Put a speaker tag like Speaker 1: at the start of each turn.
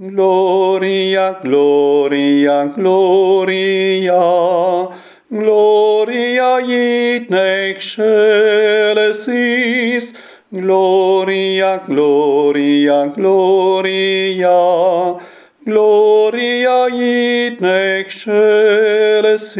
Speaker 1: Gloria, gloria, gloria, gloria in nec scelesis, gloria, gloria, gloria, gloria iit nec scelesis.